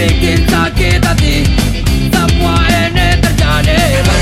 Zurekin zaketatik Zapua ene terjane Zapua ene terjane